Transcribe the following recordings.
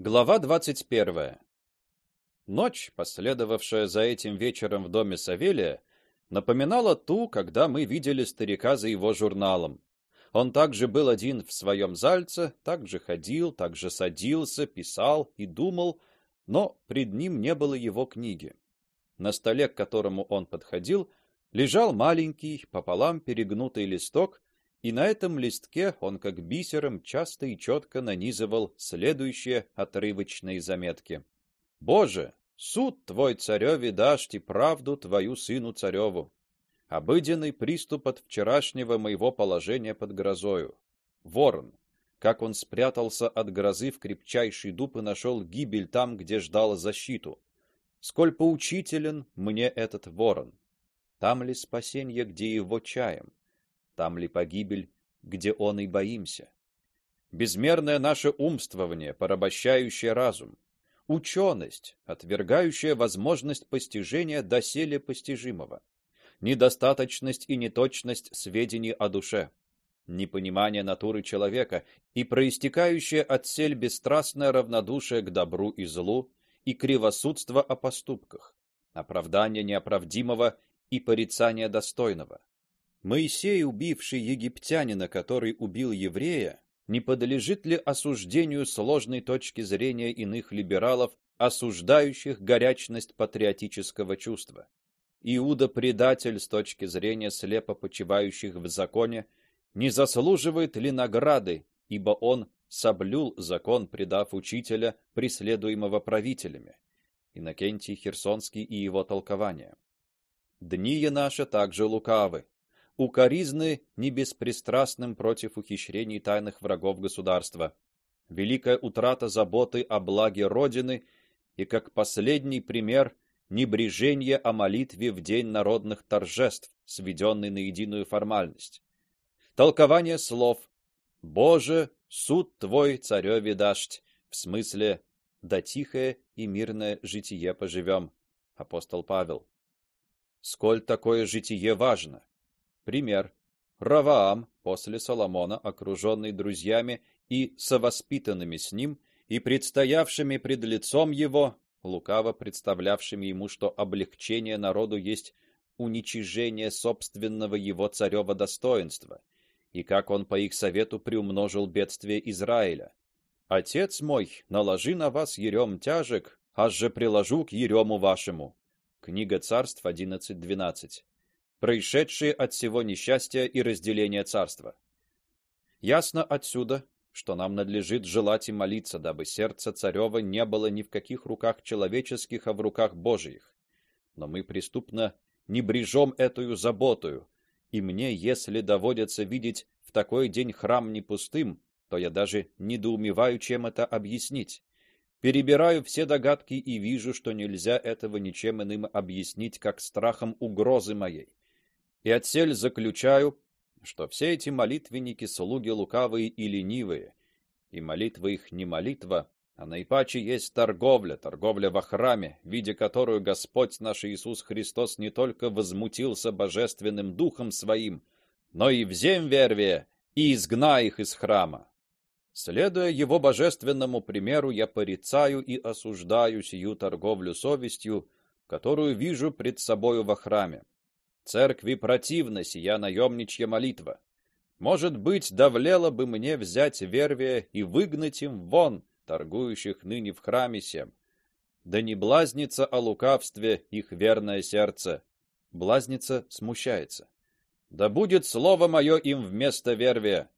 Глава 21. Ночь, последовавшая за этим вечером в доме Савелия, напоминала ту, когда мы видели старика за его журналом. Он также был один в своем зальце, также ходил, также садился, писал и думал, но пред ним не было его книги. На столе, к которому он подходил, лежал маленький пополам перегнутый листок, и на этом листке он как бисером часто и четко нанизывал следующие отрывочные заметки. Боже, суд твой цареве дашь и правду твою сыну цареву. Обыденный приступ от вчерашнего моего положения под грозою. Ворон, как он спрятался от грозы в крепчайший дуб и нашел гибель там, где ждал защиту. Сколь поучителен мне этот ворон. Там ли спасение, где его чаем? Там ли погибель, где он и боимся. Безмерное наше умствование, порабощающее разум, ученость, отвергающая возможность постижения доселе постижимого, недостаточность и неточность сведений о душе, непонимание натуры человека и проистекающее от сель бесстрастное равнодушие к добру и злу и кривосудство о поступках, оправдание неоправдимого и порицание достойного, Моисей, убивший египтянина, который убил еврея, не подлежит ли осуждению сложной точки зрения иных либералов, осуждающих горячность патриотического чувства? Иуда предатель с точки зрения слепо почивающих в законе, не заслуживает ли награды, ибо он соблюл закон, предав учителя, преследуемого правителями? Иннокентий Херсонский и его толкование. Дни наши также лукавы, укоризны не беспристрастным против ухищрений тайных врагов государства. Великая утрата заботы о благе родины и как последний пример небрежение о молитве в день народных торжеств, сведенный на единую формальность. Толкование слов: Боже, суд твой цареве дашь, в смысле да тихое и мирное житие поживем. Апостол Павел. Сколь такое житие важно. Пример. Раваам после Соломона, окруженный друзьями и совоспитанными с ним и предстоявшими пред лицом его, лукаво представлявшими ему, что облегчение народу есть уничижение собственного его царева достоинства, и как он по их совету приумножил бедствие Израиля. Отец мой, наложи на вас ерем тяжек, аж же приложу к ерему вашему. Книга Царств 11:12 происшедшие от всего несчастья и разделения царства. Ясно отсюда, что нам надлежит желать и молиться, дабы сердце царева не было ни в каких руках человеческих, а в руках Божиих. Но мы преступно не брежем эту заботою, и мне, если доводится видеть в такой день храм не пустым, то я даже недоумеваю, чем это объяснить. Перебираю все догадки и вижу, что нельзя этого ничем иным объяснить, как страхом угрозы моей. И отсель заключаю, что все эти молитвенники слуги лукавые и ленивые, и молитва их не молитва, а наипаче есть торговля, торговля во храме, видя которую Господь наш Иисус Христос не только возмутился божественным духом своим, но и взем вервие и изгна их из храма. Следуя его божественному примеру, я порицаю и осуждаю сию торговлю совестью, которую вижу пред собою во храме. Церкви противна сия наемничья молитва. Может быть, давлело бы мне взять Вервия и выгнать им вон торгующих ныне в храме сем. Да не блазнится о лукавстве их верное сердце. Блазница смущается. Да будет слово мое им вместо Вервия.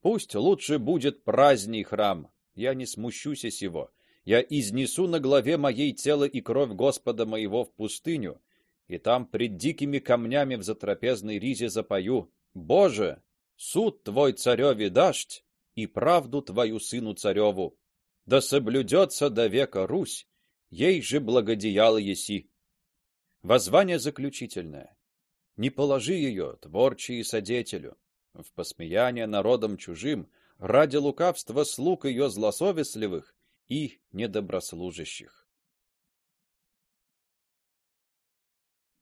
Пусть лучше будет праздний храм. Я не смущусь сего. Я изнесу на главе моей тело и кровь Господа моего в пустыню, и там пред дикими камнями в затрапезной ризе запою: Боже, суд твой цареве дашь и правду твою сыну цареву. Да соблюдется до века Русь, ей же благодеяло еси. Воззвание заключительное. Не положи ее, творчий содетелю, в посмеяние народом чужим, ради лукавства слуг ее злосовестливых и недоброслужащих.